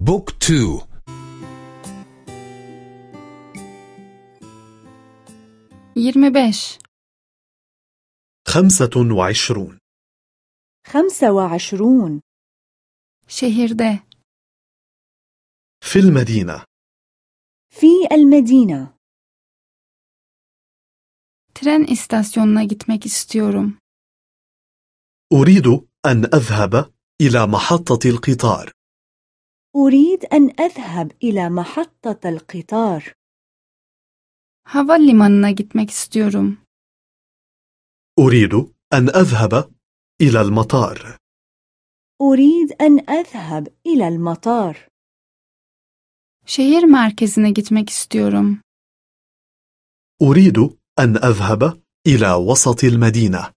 بوك تو يرمي بيش. خمسة وعشرون. خمسة وعشرون. şehirde في المدينة. في المدينة. tren istasyonuna gitmek istiyorum. أريد أن أذهب إلى محطة القطار. أريد أن أذهب إلى محطة القطار. Havalimanına gitmek istiyorum. أريد أن أذهب إلى المطار. أريد أن أذهب إلى المطار. Şehir merkezine gitmek istiyorum. أريد أن أذهب إلى وسط المدينة.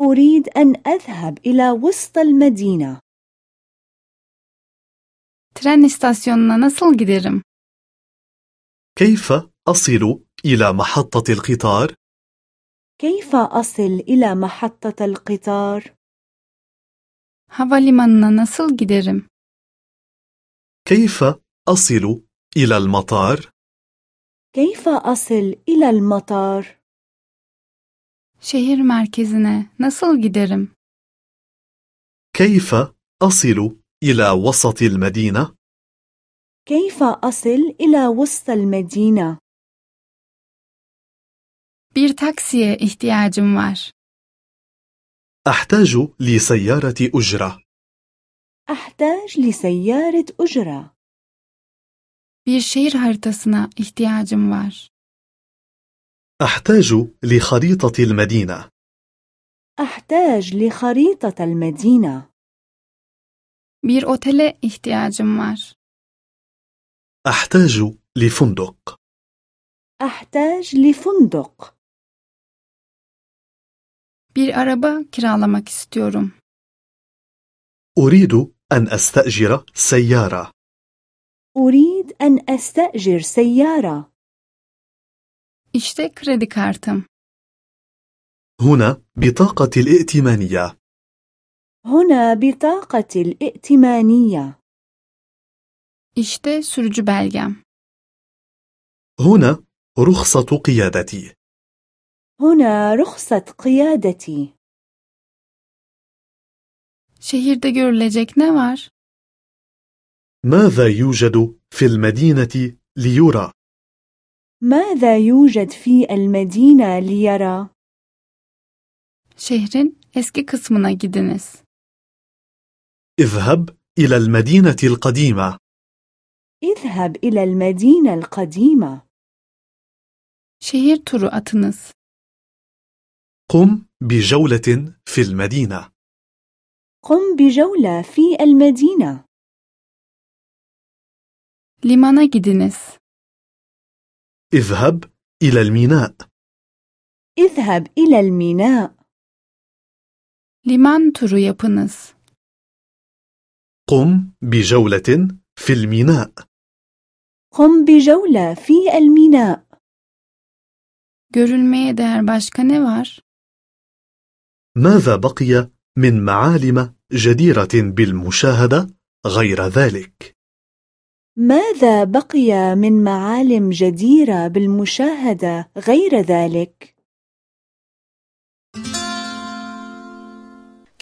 أريد أن أذهب إلى وسط المدينة. تren istasyonuna nasıl giderim? كيف أصل إلى محطة القطار؟ كيف أصل إلى محطة القطار؟ Havalimanına nasıl giderim? كيف أصل إلى المطار؟ كيف أصل إلى المطار؟ شهر مركزنا nasıl giderim? كيف أصل إلى وسط المدينة؟ كيف أصل إلى وسط المدينة؟ Bir taksiye ihtiyacım var. أحتاج لسيارة أجرة أحتاج لسيارة أجرة Bir şehir haritasına ihtiyacım var. أحتاج لخريطة المدينة أحتاج لخريطة المدينة Bir otele ihtiyacım var. أحتاج لفندق أحتاج لفندق Bir araba kiralamak istiyorum. أريد أن أستأجر سيارة أريد أن أستأجر سيارة İşte kredi kartım. هنا بطاقة الائتمانية هنا بطاقة الائتمانية İşte sürücü belgem. هنا رخصة قيادتي هنا رخصة قيادتي Şehirde görülecek ne var? ماذا يوجد في المدينة ليرى؟ ماذا يوجد في المدينة ليرى؟ Şehrin eski kısmına gidiniz. اذهب إلى المدينة القديمة اذهب إلى المدينة القديمة Şehir turu atınız. قم بجولة في المدينة قم بجولة في المدينة Limana gidiniz. اذهب إلى الميناء اذهب إلى الميناء Liman turu yapınız. قم بجولة في الميناء قم بجولة في الميناء Görülmeye değer başka ne var? ماذا بقي من معالم جديرة بالمشاهدة غير ذلك؟ ماذا بقي من معالم جديرة بالمشاهدة غير ذلك؟